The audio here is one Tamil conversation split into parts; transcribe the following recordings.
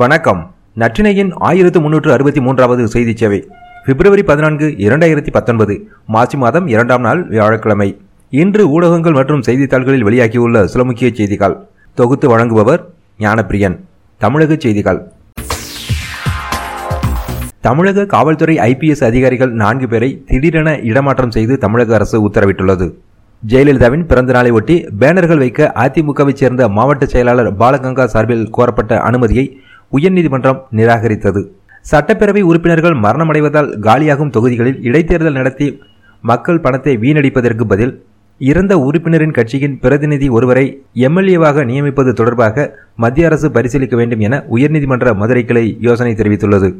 வணக்கம். நற்றினையின் ஆயிரத்து முன்னூற்று அறுபத்தி மூன்றாவது செய்தி சேவை. பிப்ரவரி பதினான்கு இரண்டாயிரத்தி பத்தொன்பது மார்ச் மாதம் இரண்டாம் நாள் வியாழக்கிழமை. இன்று ஊடகங்கள் மற்றும் செய்தித்தாள்களில் வெளியாகியுள்ள சில முக்கிய செய்திகள். தொகுத்து வழங்குபவர் ஞானப்பிரியன். தமிழக செய்திகள். தமிழக காவல்துறை ஐபிஎஸ் அதிகாரிகள் நான்கு பேரை திடீரென இடமாற்றம் செய்து தமிழக அரசு உத்தரவிட்டுள்ளது. ஜெயலலிதாவின் பிறந்த நாளை ஒட்டி பேனர்கள் வைக்க அதிமுகவைச் சேர்ந்த மாவட்ட செயலாளர் பாலகங்கா சார்பில் கோரப்பட்ட அனுமதியை உயர்நீதிமன்றம் நிராகரித்தது. சட்டப்பேரவை உறுப்பினர்கள் மரணமடைவதால் காலியாகும் தொகுதிகளில் இடைத்தேர்தல் நடத்தி மக்கள் பணத்தை வீணடிப்பதற்கு பதில் இறந்த உறுப்பினரின் கட்சியின் பிரதிநிதி ஒருவரை எம்எல்ஏவாக நியமிப்பது தொடர்பாக மத்திய அரசு பரிசீலிக்க வேண்டும் என உயர்நீதிமன்ற மதுரை கிளை யோசனை தெரிவித்துள்ளது.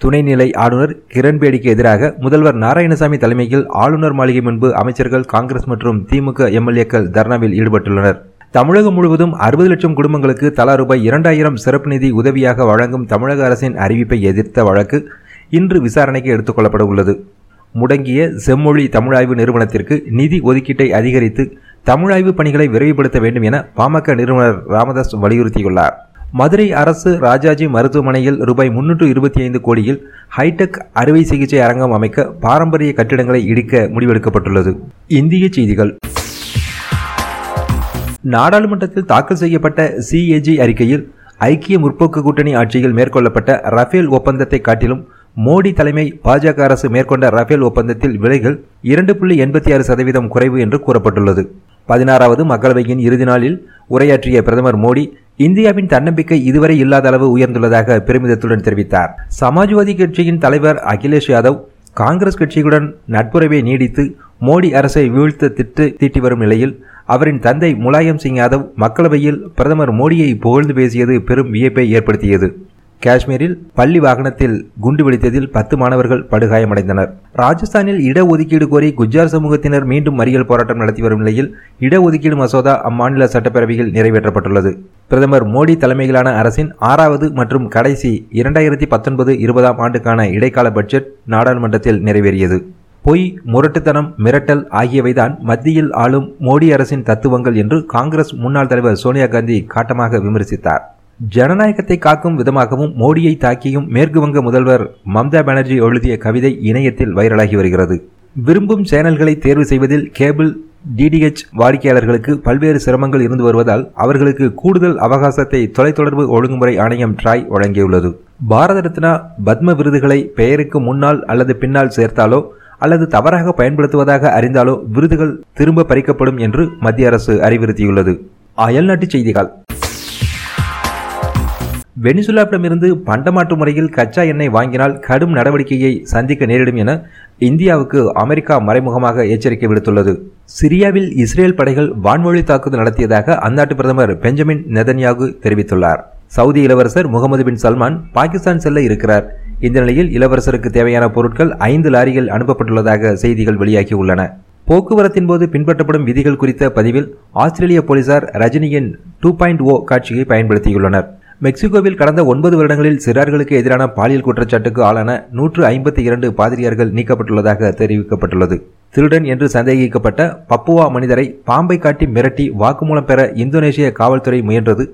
துணைநிலை ஆளுநர் கிரண்பேடிக்கு எதிராக முதல்வர் நாராயணசாமி தலைமையில் ஆளுநர் மாளிகை முன்பு அமைச்சர்கள் காங்கிரஸ் மற்றும் திமுக எம்எல்ஏக்கள் தர்ணாவில் ஈடுபட்டுள்ளனர். தமிழகம் முழுவதும் அறுபது லட்சம் குடும்பங்களுக்கு தலா ரூபாய் இரண்டாயிரம் சிறப்பு நிதி உதவியாக வழங்கும் தமிழக அரசின் அறிவிப்பை எதிர்த்த வழக்கு இன்று விசாரணைக்கு எடுத்துக் கொள்ளப்பட உள்ளது முடங்கிய செம்மொழி தமிழாய்வு நிறுவனத்திற்கு நிதி ஒதுக்கீட்டை அதிகரித்து தமிழாய்வு பணிகளை விரைவுபடுத்த வேண்டும் என பாமக நிறுவனர் ராமதாஸ் வலியுறுத்தியுள்ளார். மதுரை அரசு ராஜாஜி மருத்துவமனையில் ரூபாய் முன்னூற்று இருபத்தி ஐந்து கோடியில் ஹைடெக் அறுவை சிகிச்சை அரங்கம் அமைக்க பாரம்பரிய கட்டிடங்களை இடிக்க முடிவெடுக்கப்பட்டுள்ளது. இந்திய செய்திகள். நாடாளுமன்றத்தில் தாக்கல் செய்யப்பட்ட சிஏஜி அறிக்கையில் ஐக்கிய முற்போக்கு கூட்டணி ஆட்சியில் மேற்கொள்ளப்பட்ட ரஃபேல் ஒப்பந்தத்தை காட்டிலும் மோடி தலைமை பாஜக அரசு மேற்கொண்ட ரஃபேல் ஒப்பந்தத்தில் விலைகள் இரண்டு புள்ளி எண்பத்தி ஆறு சதவீதம் குறைவு என்று கூறப்பட்டுள்ளது. பதினாறாவது மக்களவையின் இறுதி நாளில் உரையாற்றிய பிரதமர் மோடி இந்தியாவின் தன்னம்பிக்கை இதுவரை இல்லாத அளவு உயர்ந்துள்ளதாக பெருமிதத்துடன் தெரிவித்தார். சமாஜ்வாதி கட்சியின் தலைவர் அகிலேஷ் யாதவ் காங்கிரஸ் கட்சியுடன் நட்புறவை நீடித்து மோடி அரசை வீழ்த்த திட்டு தீட்டி வரும் நிலையில் அவரின் தந்தை முலாயம் சிங் யாதவ் மக்களவையில் பிரதமர் மோடியை புகழ்ந்து பேசியது பெரும் வியப்பை ஏற்படுத்தியது. காஷ்மீரில் பள்ளி வாகனத்தில் குண்டு வெடித்ததில் பத்து மாணவர்கள் படுகாயமடைந்தனர். ராஜஸ்தானில் இடஒதுக்கீடு கோரி குஜார் சமூகத்தினர் மீண்டும் மறியல் போராட்டம் நடத்தி வரும் நிலையில் இடஒதுக்கீடு மசோதா அம்மாநில சட்டப்பேரவையில் நிறைவேற்றப்பட்டுள்ளது. பிரதமர் மோடி தலைமையிலான அரசின் ஆறாவது மற்றும் கடைசி இரண்டாயிரத்தி பத்தொன்பது இருபதாம் ஆண்டுக்கான இடைக்கால பட்ஜெட் நாடாளுமன்றத்தில் நிறைவேறியது. பொய் முரட்டுத்தனம் மிரட்டல் ஆகியவைதான் மத்தியில் ஆளும் மோடி அரசின் தத்துவங்கள் என்று காங்கிரஸ் முன்னாள் தலைவர் சோனியா காந்தி காட்டமாக விமர்சித்தார். ஜனநாயகத்தை காக்கும் விதமாகவும் மோடியை தாக்கியும் மேற்கு வங்க முதல்வர் மம்தா பானர்ஜி எழுதிய கவிதை இணையத்தில் வைரலாகி வருகிறது. விரும்பும் சேனல்களை தேர்வு செய்வதில் கேபிள் டிடிஎச் வாடிக்கையாளர்களுக்கு பல்வேறு சிரமங்கள் இருந்து வருவதால் அவர்களுக்கு கூடுதல் அவகாசத்தை தொலைத்தொடர்பு ஒழுங்குமுறை ஆணையம் ட்ராய் வழங்கியுள்ளது. பாரத ரத்னா பத்ம விருதுகளை பெயருக்கு முன்னால் அல்லது பின்னால் சேர்த்தாலோ அல்லது தவறாக பயன்படுத்துவதாக அறிந்தாலோ விருதுகள் திரும்ப பறிக்கப்படும் என்று மத்திய அரசு அறிவுறுத்தியுள்ளது. அயல்நாட்டு செய்திகள். வெனிசுலாவிடமிருந்து பண்டமாற்று முறையில் கச்சா எண்ணெய் வாங்கினால் கடும் நடவடிக்கையை சந்திக்க நேரிடும் என இந்தியாவுக்கு அமெரிக்கா மறைமுகமாக எச்சரிக்கை விடுத்துள்ளது. சிரியாவில் இஸ்ரேல் படைகள் வான்வழி தாக்குதல் நடத்தியதாக அந்நாட்டு பிரதமர் பெஞ்சமின் நெதன்யாகு தெரிவித்துள்ளார். சவுதி இளவரசர் முகமது பின் சல்மான் பாகிஸ்தான் செல்ல இருக்கிறார். இந்த நிலையில் இளவரசருக்கு தேவையான பொருட்கள் ஐந்து லாரிகள் அனுப்பப்பட்டுள்ளதாக செய்திகள் வெளியாகியுள்ளன. போக்குவரத்தின் போது பின்பற்றப்படும் விதிகள் குறித்த பதிவில் ஆஸ்திரேலிய போலீசார் ரஜினியின் டூ பாயிண்ட் ஓ காட்சியை பயன்படுத்தியுள்ளனர். மெக்சிகோவில் கடந்த ஒன்பது வருடங்களில் சிறார்களுக்கு எதிரான பாலியல் குற்றச்சாட்டுக்கு ஆளான நூற்று ஐம்பத்தி இரண்டு பாதிரியார்கள் நீக்கப்பட்டுள்ளதாக தெரிவிக்கப்பட்டுள்ளது. திருடன் என்று சந்தேகிக்கப்பட்ட பப்புவா மனிதரை பாம்பை காட்டி மிரட்டி வாக்குமூலம் பெற இந்தோனேஷிய காவல்துறை முயன்றது.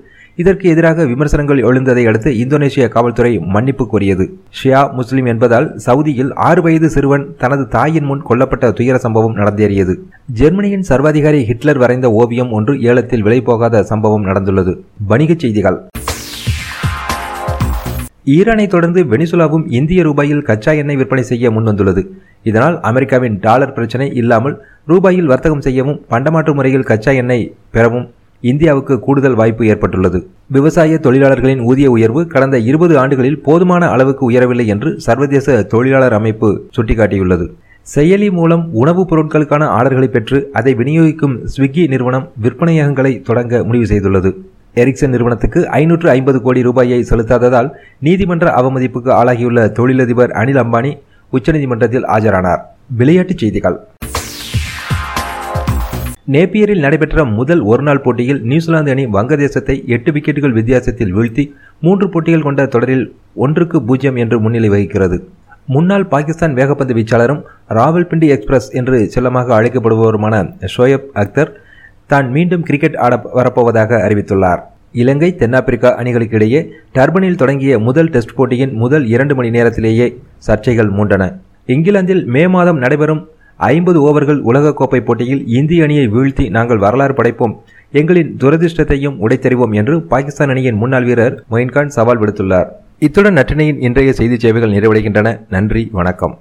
இதற்கு எதிராக விமர்சனங்கள் எழுந்ததை அடுத்து இந்தோனேஷிய காவல்துறை மன்னிப்பு கோரியது. ஷியா முஸ்லிம் என்பதால் சவுதியில் ஆறு வயது சிறுவன் தனது தாயின் முன் கொல்லப்பட்ட துயர சம்பவம் நடந்தேறியது. ஜெர்மனியின் சர்வாதிகாரி ஹிட்லர் வரைந்த ஓவியம் ஒன்று ஏலத்தில் விலை போகாத சம்பவம் நடந்துள்ளது. வணிகச் செய்திகள். ஈரானை தொடர்ந்து வெனிசுலாவும் இந்திய ரூபாயில் கச்சா எண்ணெய் விற்பனை செய்ய முன்வந்துள்ளது. இதனால் அமெரிக்காவின் டாலர் பிரச்சினை இல்லாமல் ரூபாயில் வர்த்தகம் செய்யவும் பண்டமாற்று முறையில் கச்சா எண்ணெய் பெறவும் இந்தியாவுக்கு கூடுதல் வாய்ப்பு ஏற்பட்டுள்ளது. விவசாய தொழிலாளர்களின் ஊதிய உயர்வு கடந்த இருபது ஆண்டுகளில் போதுமான அளவுக்கு உயரவில்லை என்று சர்வதேச தொழிலாளர் அமைப்பு சுட்டிக்காட்டியுள்ளது. செயலி மூலம் உணவுப் பொருட்களுக்கான ஆர்டர்களை பெற்று அதை விநியோகிக்கும் ஸ்விக்கி நிறுவனம் விற்பனையகங்களை தொடங்க முடிவு செய்துள்ளது. எரிக்சன் நிறுவனத்துக்கு ஐநூற்று ஐம்பது கோடி ரூபாயை செலுத்தாததால் நீதிமன்ற அவமதிப்புக்கு ஆளாகியுள்ள தொழிலதிபர் அனில் அம்பானி உச்சநீதிமன்றத்தில் ஆஜரானார். விளையாட்டுச் செய்திகள். நேப்பியரில் நடைபெற்ற முதல் ஒருநாள் போட்டியில் நியூசிலாந்து அணி வங்கதேசத்தை எட்டு விக்கெட்டுகள் வித்தியாசத்தில் வீழ்த்தி மூன்று போட்டிகள் கொண்ட தொடரில் ஒன்றுக்கு பூஜ்ஜியம் என்று முன்னிலை வகிக்கிறது. முன்னாள் பாகிஸ்தான் வேகப்பந்து வீச்சாளரும் ராவல்பிண்டி எக்ஸ்பிரஸ் என்று செல்லமாக அழைக்கப்படுபவருமான ஷோயப் அக்தர் தான் மீண்டும் கிரிக்கெட் ஆட வரப்போவதாக அறிவித்துள்ளார். இலங்கை தென்னாப்பிரிக்கா அணிகளுக்கு இடையே டர்பனில் தொடங்கிய முதல் டெஸ்ட் போட்டியின் முதல் இரண்டு மணி நேரத்திலேயே சர்ச்சைகள் மூண்டன. இங்கிலாந்தில் மே மாதம் நடைபெறும் ஐம்பது ஓவர்கள் உலகக்கோப்பை போட்டியில் இந்திய அணியை வீழ்த்தி நாங்கள் வரலாறு படைப்போம். எங்களின் துரதிர்ஷ்டத்தையும் உடைத்தறிவோம் என்று பாகிஸ்தான் அணியின் முன்னாள் வீரர் மொயின்கான் சவால் விடுத்துள்ளார். இத்துடன் நற்றினையின் இன்றைய செய்தி சேவைகள் நிறைவடைகின்றன. நன்றி வணக்கம்.